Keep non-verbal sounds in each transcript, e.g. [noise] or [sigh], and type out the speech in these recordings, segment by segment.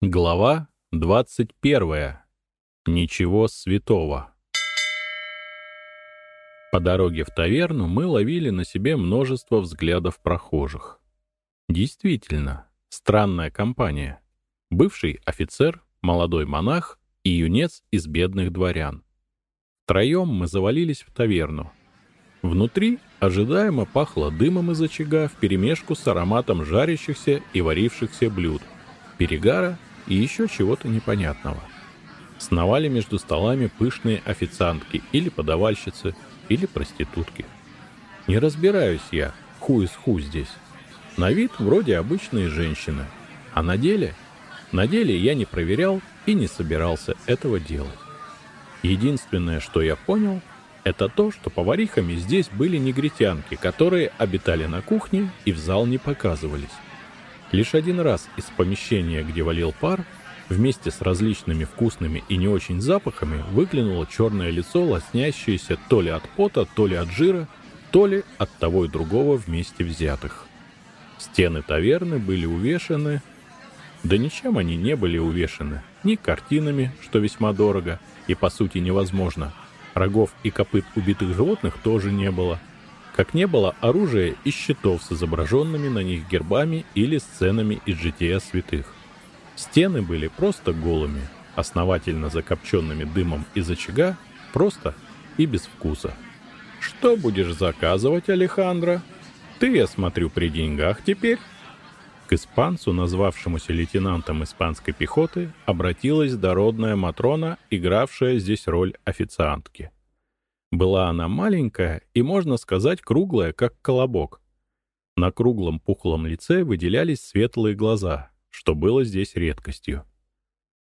Глава 21. Ничего святого. По дороге в таверну мы ловили на себе множество взглядов прохожих. Действительно, странная компания. Бывший офицер, молодой монах и юнец из бедных дворян. Втроем мы завалились в таверну. Внутри ожидаемо пахло дымом из очага вперемешку с ароматом жарящихся и варившихся блюд, перегара и еще чего-то непонятного. Сновали между столами пышные официантки или подавальщицы, или проститутки. Не разбираюсь я, ху из ху здесь. На вид вроде обычные женщины, а на деле? На деле я не проверял и не собирался этого делать. Единственное, что я понял, это то, что поварихами здесь были негритянки, которые обитали на кухне и в зал не показывались. Лишь один раз из помещения, где валил пар, вместе с различными вкусными и не очень запахами выглянуло черное лицо, лоснящееся то ли от пота, то ли от жира, то ли от того и другого вместе взятых. Стены таверны были увешаны... Да ничем они не были увешаны. Ни картинами, что весьма дорого и по сути невозможно. Рогов и копыт убитых животных тоже не было как не было оружия и щитов с изображенными на них гербами или сценами из жития святых. Стены были просто голыми, основательно закопченными дымом из очага, просто и без вкуса. «Что будешь заказывать, Алехандро? Ты, я смотрю, при деньгах теперь?» К испанцу, назвавшемуся лейтенантом испанской пехоты, обратилась дородная Матрона, игравшая здесь роль официантки. Была она маленькая и, можно сказать, круглая, как колобок. На круглом пухлом лице выделялись светлые глаза, что было здесь редкостью.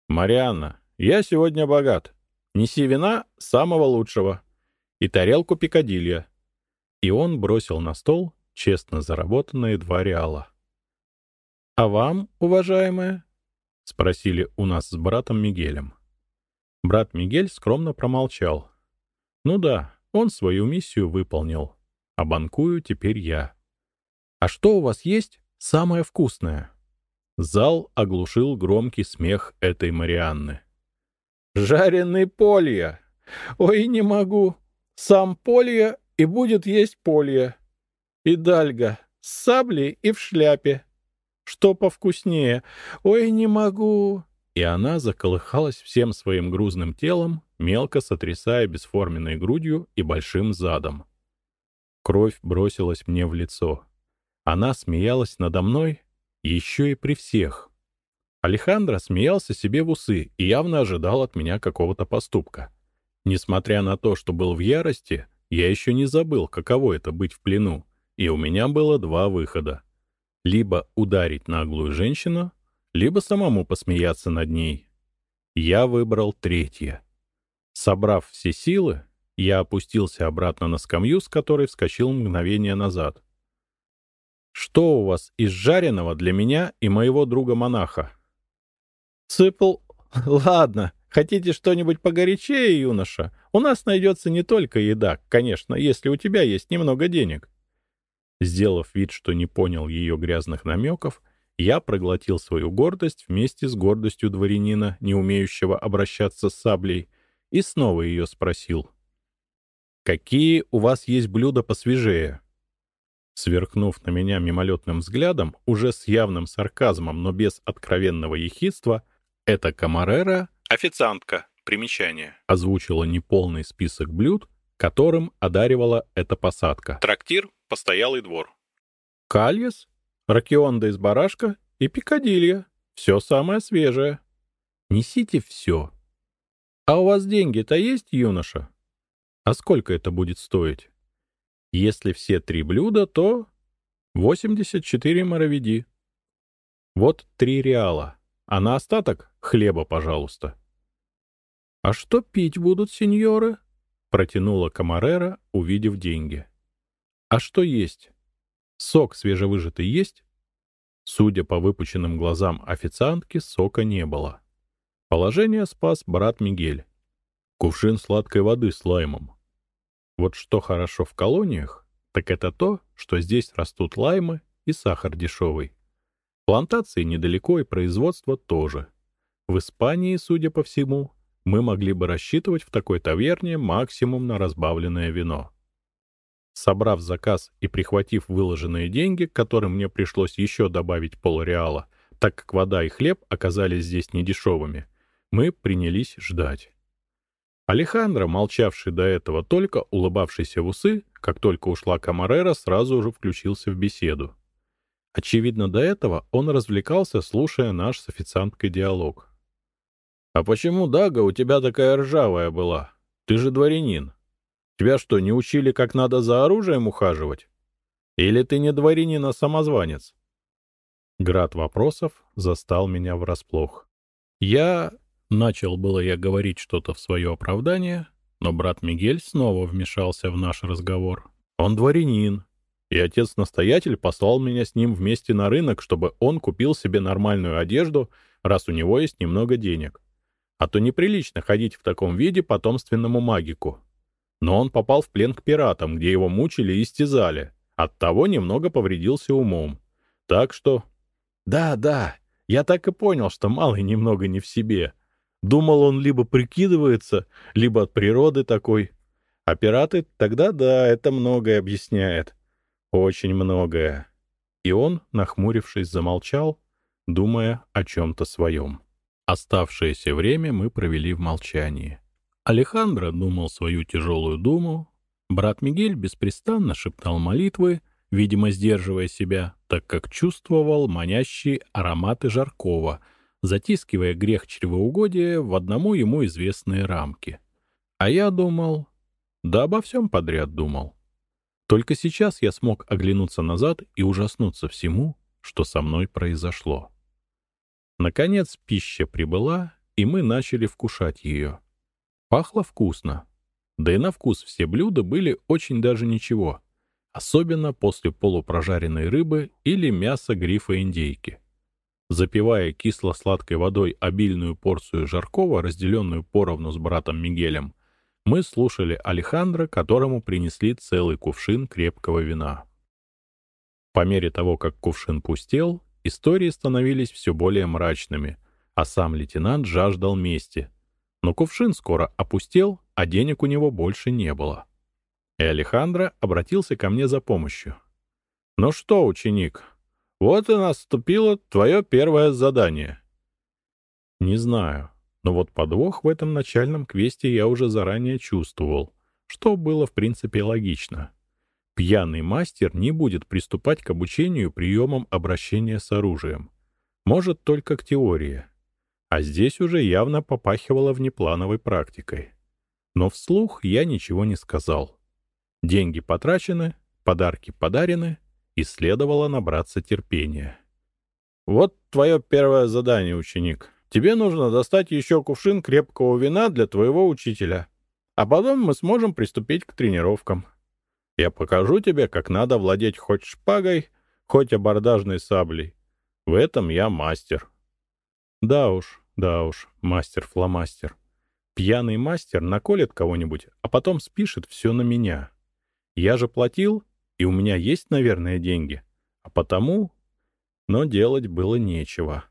«Марианна, я сегодня богат. Неси вина самого лучшего. И тарелку пикадилья». И он бросил на стол честно заработанные два реала. «А вам, уважаемая?» — спросили у нас с братом Мигелем. Брат Мигель скромно промолчал, ну да, он свою миссию выполнил. А банкую теперь я. А что у вас есть самое вкусное? Зал оглушил громкий смех этой Марианны. «Жареный полья! Ой, не могу! Сам полья и будет есть полья! И дальга с саблей и в шляпе! Что повкуснее? Ой, не могу!» И она заколыхалась всем своим грузным телом, мелко сотрясая бесформенной грудью и большим задом. Кровь бросилась мне в лицо. Она смеялась надо мной еще и при всех. Алехандро смеялся себе в усы и явно ожидал от меня какого-то поступка. Несмотря на то, что был в ярости, я еще не забыл, каково это быть в плену, и у меня было два выхода. Либо ударить наглую женщину, либо самому посмеяться над ней. Я выбрал третье. Собрав все силы, я опустился обратно на скамью, с которой вскочил мгновение назад. «Что у вас из жареного для меня и моего друга-монаха?» «Цыпл... Ладно, хотите что-нибудь погорячее, юноша? У нас найдется не только еда, конечно, если у тебя есть немного денег». Сделав вид, что не понял ее грязных намеков, я проглотил свою гордость вместе с гордостью дворянина, не умеющего обращаться с саблей, и снова ее спросил. «Какие у вас есть блюда посвежее?» Сверкнув на меня мимолетным взглядом, уже с явным сарказмом, но без откровенного ехидства, эта камарера, официантка, примечание, озвучила неполный список блюд, которым одаривала эта посадка. Трактир, постоялый двор. Кальес, ракионда из барашка и пикадилья. Все самое свежее. Несите все. А у вас деньги-то есть, юноша? А сколько это будет стоить? Если все три блюда, то 84 моровиди. Вот три реала. А на остаток хлеба, пожалуйста. А что пить будут, сеньоры? Протянула Камарера, увидев деньги. А что есть? Сок свежевыжатый есть? Судя по выпученным глазам официантки, сока не было. Положение спас брат Мигель. Кувшин сладкой воды с лаймом. Вот что хорошо в колониях, так это то, что здесь растут лаймы и сахар дешевый. Плантации недалеко и производство тоже. В Испании, судя по всему, мы могли бы рассчитывать в такой таверне максимум на разбавленное вино. Собрав заказ и прихватив выложенные деньги, которым мне пришлось еще добавить полреала, так как вода и хлеб оказались здесь недешевыми, мы принялись ждать. Алехандро, молчавший до этого только, улыбавшийся в усы, как только ушла Камарера, сразу же включился в беседу. Очевидно, до этого он развлекался, слушая наш с официанткой диалог. «А почему Дага у тебя такая ржавая была? Ты же дворянин. Тебя что, не учили, как надо за оружием ухаживать? Или ты не дворянин, а самозванец?» Град вопросов застал меня врасплох. Я... Начал было я говорить что-то в свое оправдание, но брат Мигель снова вмешался в наш разговор. Он дворянин, и отец-настоятель послал меня с ним вместе на рынок, чтобы он купил себе нормальную одежду, раз у него есть немного денег. А то неприлично ходить в таком виде потомственному магику. Но он попал в плен к пиратам, где его мучили и истязали. Оттого немного повредился умом. Так что... Да, да, я так и понял, что малый немного не в себе. Думал, он либо прикидывается, либо от природы такой. А пираты тогда да, это многое объясняет. Очень многое. И он, нахмурившись, замолчал, думая о чем-то своем. Оставшееся время мы провели в молчании. Алехандро думал свою тяжелую думу, брат Мигель беспрестанно шептал молитвы, видимо, сдерживая себя, так как чувствовал манящие ароматы жаркого, затискивая грех чревоугодия в одному ему известные рамки. А я думал... Да обо всем подряд думал. Только сейчас я смог оглянуться назад и ужаснуться всему, что со мной произошло. Наконец пища прибыла, и мы начали вкушать ее. Пахло вкусно. Да и на вкус все блюда были очень даже ничего, особенно после полупрожаренной рыбы или мяса грифа индейки. Запивая кисло-сладкой водой обильную порцию жаркого, разделенную поровну с братом Мигелем, мы слушали Алехандро, которому принесли целый кувшин крепкого вина. По мере того, как кувшин пустел, истории становились все более мрачными, а сам лейтенант жаждал мести. Но кувшин скоро опустел, а денег у него больше не было. И Алехандро обратился ко мне за помощью. «Ну что, ученик, вот и наступило твое первое задание». «Не знаю», но вот подвох в этом начальном квесте я уже заранее чувствовал, что было в принципе логично. Пьяный мастер не будет приступать к обучению приемам обращения с оружием. Может, только к теории. А здесь уже явно попахивало внеплановой практикой. Но вслух я ничего не сказал. Деньги потрачены, подарки подарены, и следовало набраться терпения. «Вот твое первое задание, ученик», Тебе нужно достать еще кувшин крепкого вина для твоего учителя. А потом мы сможем приступить к тренировкам. Я покажу тебе, как надо владеть хоть шпагой, хоть абордажной саблей. В этом я мастер. Да уж, да уж, мастер-фломастер. Пьяный мастер наколет кого-нибудь, а потом спишет все на меня. Я же платил, и у меня есть, наверное, деньги. А потому... Но делать было нечего.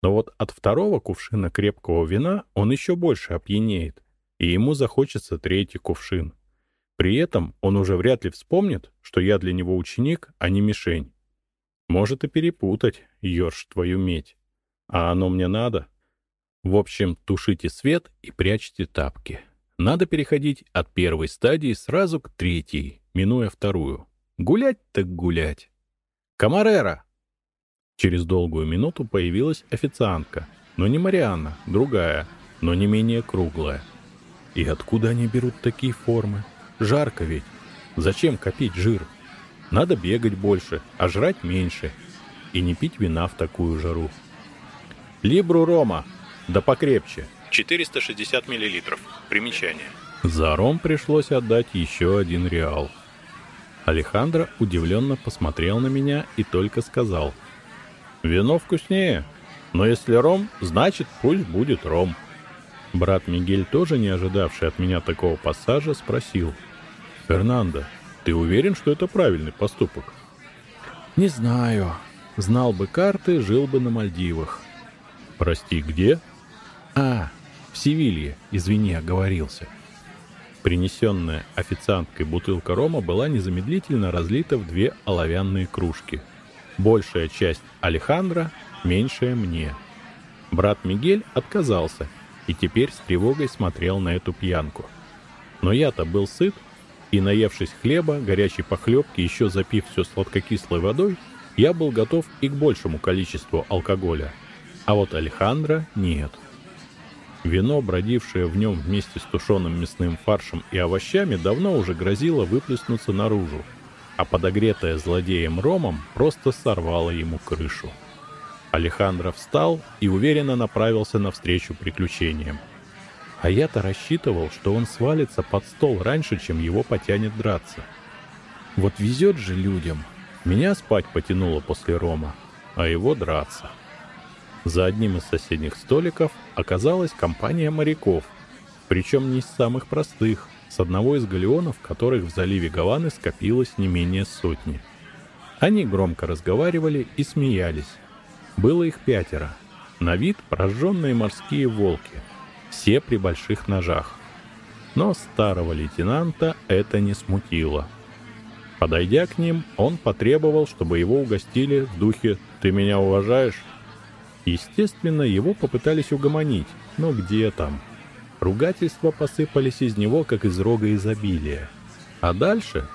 Но вот от второго кувшина крепкого вина он еще больше опьянеет, и ему захочется третий кувшин. При этом он уже вряд ли вспомнит, что я для него ученик, а не мишень. Может и перепутать, ерш твою медь. А оно мне надо? В общем, тушите свет и прячьте тапки. Надо переходить от первой стадии сразу к третьей, минуя вторую. Гулять так гулять. «Камарера!» Через долгую минуту появилась официантка, но не Марианна, другая, но не менее круглая. И откуда они берут такие формы? Жарко ведь. Зачем копить жир? Надо бегать больше, а жрать меньше. И не пить вина в такую жару. Либру Рома, да покрепче. 460 миллилитров. Примечание. За ром пришлось отдать еще один реал. Алехандро удивленно посмотрел на меня и только сказал — Вино вкуснее, но если ром, значит пусть будет ром. Брат Мигель, тоже не ожидавший от меня такого пассажа, спросил. «Фернандо, ты уверен, что это правильный поступок?» «Не знаю. Знал бы карты, жил бы на Мальдивах». «Прости, где?» «А, в Севилье, извини, оговорился». Принесенная официанткой бутылка рома была незамедлительно разлита в две оловянные кружки. Большая часть Алехандро, меньшая мне. Брат Мигель отказался и теперь с тревогой смотрел на эту пьянку. Но я-то был сыт, и, наевшись хлеба, горячей похлебки, еще запив все сладкокислой водой, я был готов и к большему количеству алкоголя. А вот Алехандро нет. Вино, бродившее в нем вместе с тушеным мясным фаршем и овощами, давно уже грозило выплеснуться наружу, а подогретое злодеем ромом просто сорвало ему крышу. Алехандро встал и уверенно направился навстречу приключениям. А я-то рассчитывал, что он свалится под стол раньше, чем его потянет драться. Вот везет же людям. Меня спать потянуло после рома, а его драться. За одним из соседних столиков оказалась компания моряков, причем не из самых простых, с одного из галеонов, которых в заливе Гаваны скопилось не менее сотни. Они громко разговаривали и смеялись. Было их пятеро. На вид прожженные морские волки, все при больших ножах. Но старого лейтенанта это не смутило. Подойдя к ним, он потребовал, чтобы его угостили в духе «Ты меня уважаешь?» Естественно, его попытались угомонить, но где там? Ругательства посыпались из него, как из рога изобилия. А дальше?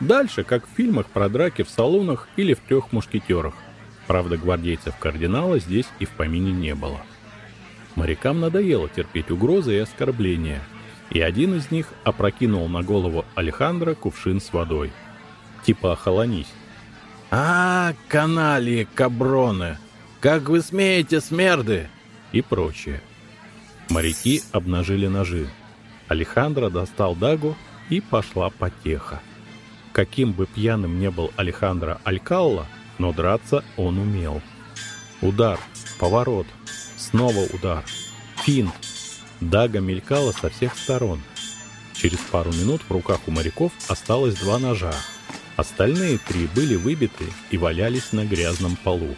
Дальше, как в фильмах про драки в салонах или в трех мушкетерах. Правда, гвардейцев кардинала здесь и в помине не было. Морякам надоело терпеть угрозы и оскорбления, и один из них опрокинул на голову Алехандро кувшин с водой. Типа охолонись. «А, канали, каброны!» Как вы смеете, смерды!» и прочее. Моряки обнажили ножи. Алехандро достал дагу, и пошла потеха. Каким бы пьяным не был Алехандро Алькалла, но драться он умел. Удар, поворот, снова удар, финт. Дага мелькала со всех сторон. Через пару минут в руках у моряков осталось два ножа. Остальные три были выбиты и валялись на грязном полу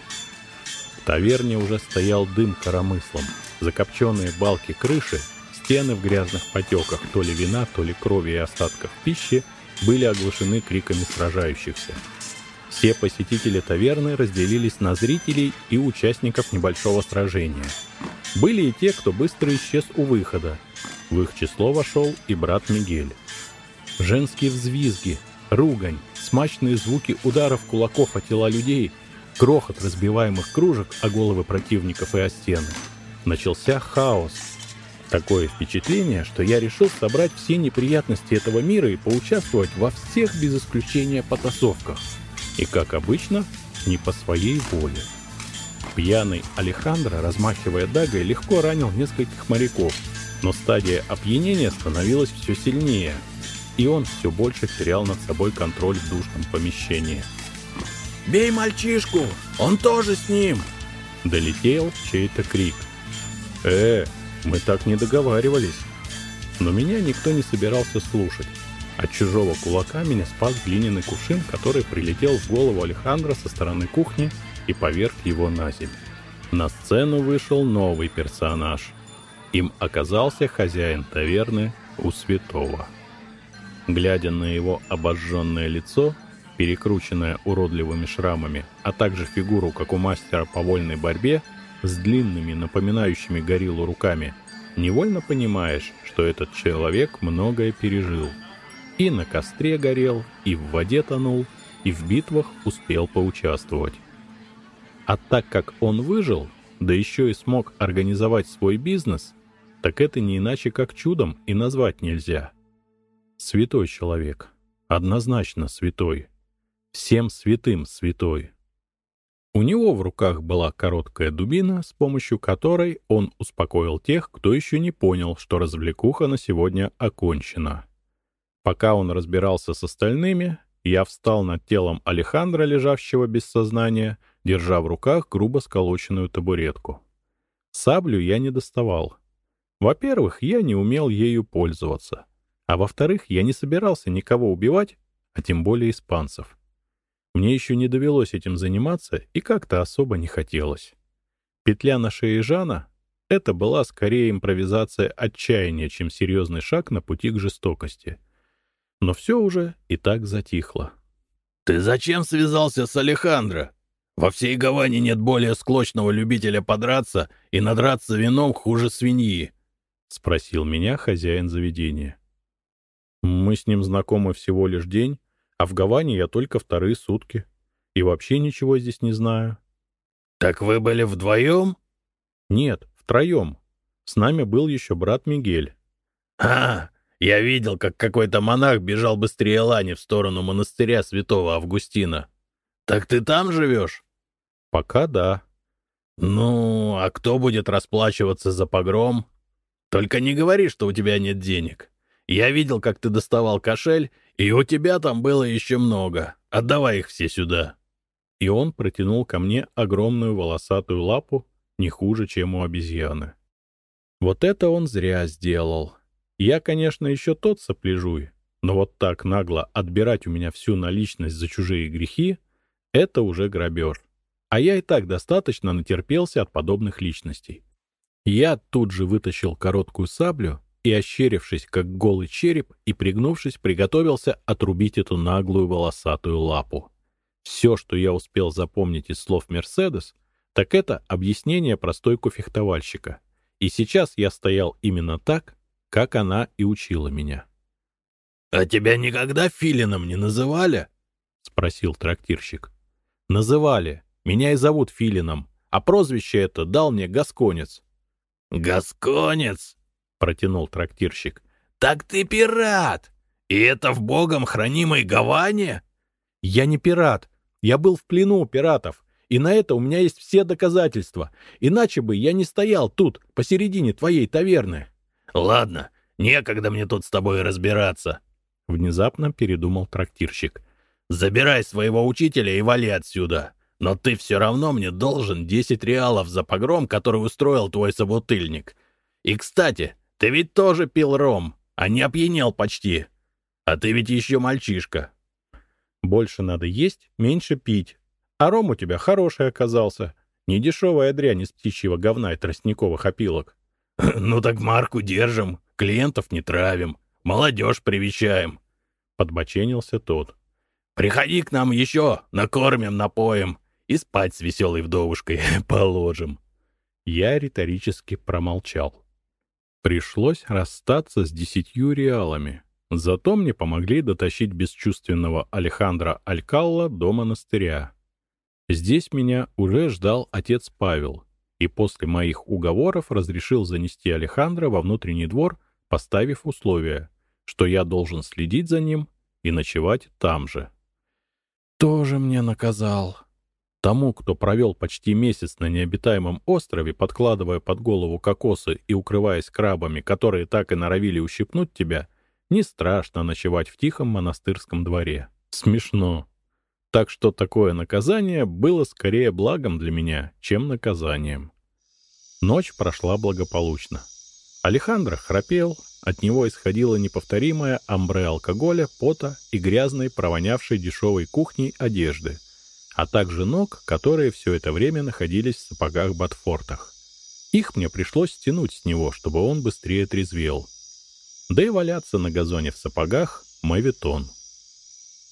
таверне уже стоял дым коромыслом. Закопченные балки крыши, стены в грязных потеках то ли вина, то ли крови и остатков пищи были оглушены криками сражающихся. Все посетители таверны разделились на зрителей и участников небольшого сражения. Были и те, кто быстро исчез у выхода. В их число вошел и брат Мигель. Женские взвизги, ругань, смачные звуки ударов кулаков о тела людей — грохот разбиваемых кружек о головы противников и о стены. Начался хаос. Такое впечатление, что я решил собрать все неприятности этого мира и поучаствовать во всех без исключения потасовках. И, как обычно, не по своей воле. Пьяный Алехандро, размахивая дагой, легко ранил нескольких моряков, но стадия опьянения становилась все сильнее, и он все больше терял над собой контроль в душном помещении. «Бей мальчишку! Он тоже с ним!» Долетел чей-то крик. «Э, мы так не договаривались!» Но меня никто не собирался слушать. От чужого кулака меня спас глиняный кувшин, который прилетел в голову Алехандра со стороны кухни и поверг его на землю. На сцену вышел новый персонаж. Им оказался хозяин таверны у святого. Глядя на его обожженное лицо, перекрученная уродливыми шрамами, а также фигуру, как у мастера по вольной борьбе, с длинными, напоминающими гориллу руками, невольно понимаешь, что этот человек многое пережил. И на костре горел, и в воде тонул, и в битвах успел поучаствовать. А так как он выжил, да еще и смог организовать свой бизнес, так это не иначе как чудом и назвать нельзя. Святой человек. Однозначно святой всем святым святой. У него в руках была короткая дубина, с помощью которой он успокоил тех, кто еще не понял, что развлекуха на сегодня окончена. Пока он разбирался с остальными, я встал над телом Алехандра, лежавшего без сознания, держа в руках грубо сколоченную табуретку. Саблю я не доставал. Во-первых, я не умел ею пользоваться. А во-вторых, я не собирался никого убивать, а тем более испанцев. Мне еще не довелось этим заниматься и как-то особо не хотелось. Петля на шее Жана? это была скорее импровизация отчаяния, чем серьезный шаг на пути к жестокости. Но все уже и так затихло. «Ты зачем связался с Алехандро? Во всей Гаване нет более склочного любителя подраться и надраться вином хуже свиньи», — спросил меня хозяин заведения. «Мы с ним знакомы всего лишь день, а в Гаване я только вторые сутки. И вообще ничего здесь не знаю». «Так вы были вдвоем?» «Нет, втроем. С нами был еще брат Мигель». «А, я видел, как какой-то монах бежал быстрее Лани в сторону монастыря святого Августина. Так ты там живешь?» «Пока да». «Ну, а кто будет расплачиваться за погром? Только не говори, что у тебя нет денег. Я видел, как ты доставал кошель, и у тебя там было еще много. Отдавай их все сюда». И он протянул ко мне огромную волосатую лапу, не хуже, чем у обезьяны. Вот это он зря сделал. Я, конечно, еще тот сопляжуй, но вот так нагло отбирать у меня всю наличность за чужие грехи — это уже грабеж. А я и так достаточно натерпелся от подобных личностей. Я тут же вытащил короткую саблю и, ощерившись, как голый череп, и пригнувшись, приготовился отрубить эту наглую волосатую лапу. Все, что я успел запомнить из слов «Мерседес», так это объяснение про стойку фехтовальщика. И сейчас я стоял именно так, как она и учила меня. — А тебя никогда филином не называли? — спросил трактирщик. — Называли. Меня и зовут Филином, а прозвище это дал мне Гасконец. — Гасконец? — протянул трактирщик. — Так ты пират! И это в богом хранимой Гаване? — Я не пират. Я был в плену у пиратов. И на это у меня есть все доказательства. Иначе бы я не стоял тут, посередине твоей таверны. — Ладно, некогда мне тут с тобой разбираться. Внезапно передумал трактирщик. — Забирай своего учителя и вали отсюда. Но ты все равно мне должен 10 реалов за погром, который устроил твой собутыльник. И, кстати, ты ведь тоже пил ром, а не опьянел почти. А ты ведь еще мальчишка. Больше надо есть, меньше пить. А ром у тебя хороший оказался. Не дешевая дрянь из птичьего говна и тростниковых опилок. [clears throat] Ну так марку держим, клиентов не травим, молодежь привечаем. Подбоченился тот. Приходи к нам еще, накормим, напоим и спать с веселой вдовушкой [laughs] положим. Я риторически промолчал. Пришлось расстаться с десятью реалами. Зато мне помогли дотащить бесчувственного Алехандра Алькалла до монастыря. Здесь меня уже ждал отец Павел, и после моих уговоров разрешил занести Алехандра во внутренний двор, поставив условие, что я должен следить за ним и ночевать там же. Тоже мне наказал. Тому, кто провел почти месяц на необитаемом острове, подкладывая под голову кокосы и укрываясь крабами, которые так и норовили ущипнуть тебя, не страшно ночевать в тихом монастырском дворе. Смешно. Так что такое наказание было скорее благом для меня, чем наказанием. Ночь прошла благополучно. Алехандро храпел, от него исходило неповторимое амбре алкоголя, пота и грязной, провонявшей дешевой кухней одежды — а также ног, которые все это время находились в сапогах-ботфортах. Их мне пришлось стянуть с него, чтобы он быстрее трезвел. Да и валяться на газоне в сапогах — мавитон.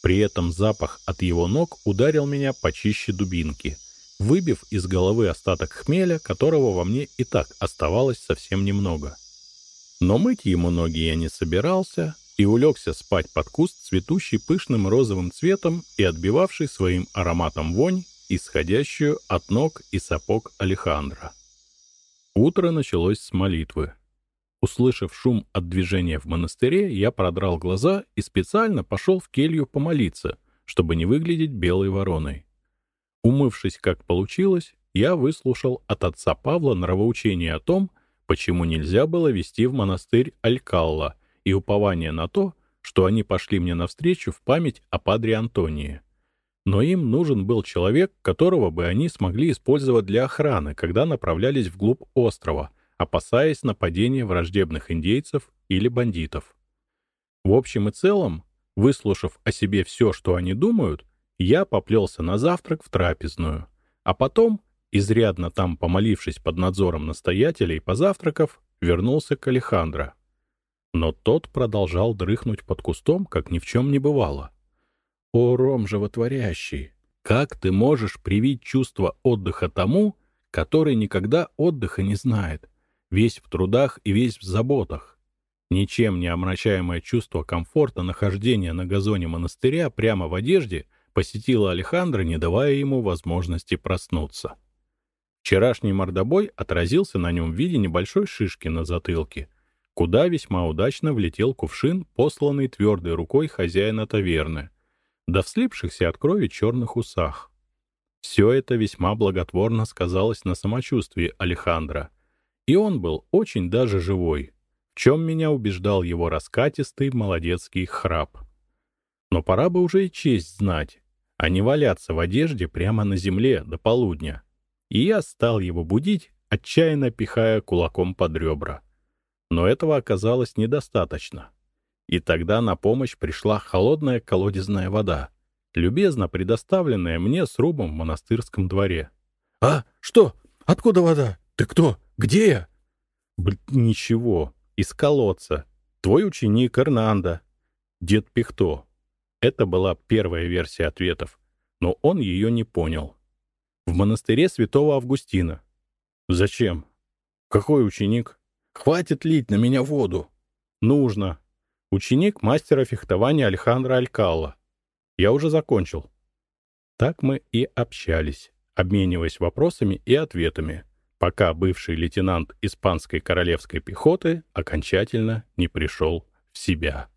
При этом запах от его ног ударил меня почище дубинки, выбив из головы остаток хмеля, которого во мне и так оставалось совсем немного. Но мыть ему ноги я не собирался, и улегся спать под куст, цветущий пышным розовым цветом и отбивавший своим ароматом вонь, исходящую от ног и сапог Алехандра. Утро началось с молитвы. Услышав шум от движения в монастыре, я продрал глаза и специально пошел в келью помолиться, чтобы не выглядеть белой вороной. Умывшись, как получилось, я выслушал от отца Павла нравоучение о том, почему нельзя было вести в монастырь Алькалла — и упование на то, что они пошли мне навстречу в память о Падре Антонии. Но им нужен был человек, которого бы они смогли использовать для охраны, когда направлялись вглубь острова, опасаясь нападения враждебных индейцев или бандитов. В общем и целом, выслушав о себе все, что они думают, я поплелся на завтрак в трапезную, а потом изрядно там помолившись под надзором настоятелей, позавтракав, вернулся к Алехандро. Но тот продолжал дрыхнуть под кустом, как ни в чем не бывало. «О, Ром животворящий! Как ты можешь привить чувство отдыха тому, который никогда отдыха не знает, весь в трудах и весь в заботах? Ничем не омрачаемое чувство комфорта нахождения на газоне монастыря прямо в одежде посетило Алехандро, не давая ему возможности проснуться. Вчерашний мордобой отразился на нем в виде небольшой шишки на затылке, куда весьма удачно влетел кувшин, посланный твердой рукой хозяина таверны, да в слипшихся от крови черных усах. Все это весьма благотворно сказалось на самочувствии Алехандра, и он был очень даже живой, в чем меня убеждал его раскатистый молодецкий храп. Но пора бы уже и честь знать, а не валяться в одежде прямо на земле до полудня. И я стал его будить, отчаянно пихая кулаком под ребра. Но этого оказалось недостаточно. И тогда на помощь пришла холодная колодезная вода, любезно предоставленная мне срубом в монастырском дворе. «А? Что? Откуда вода? Ты кто? Где я?» Б «Ничего. Из колодца. Твой ученик Эрнанда. Дед Пихто». Это была первая версия ответов, но он ее не понял. «В монастыре святого Августина». «Зачем? Какой ученик?» Хватит лить на меня воду. Нужно. Ученик мастера фехтования Алехандро Алькалла. Я уже закончил. Так мы и общались, обмениваясь вопросами и ответами, пока бывший лейтенант испанской королевской пехоты окончательно не пришел в себя.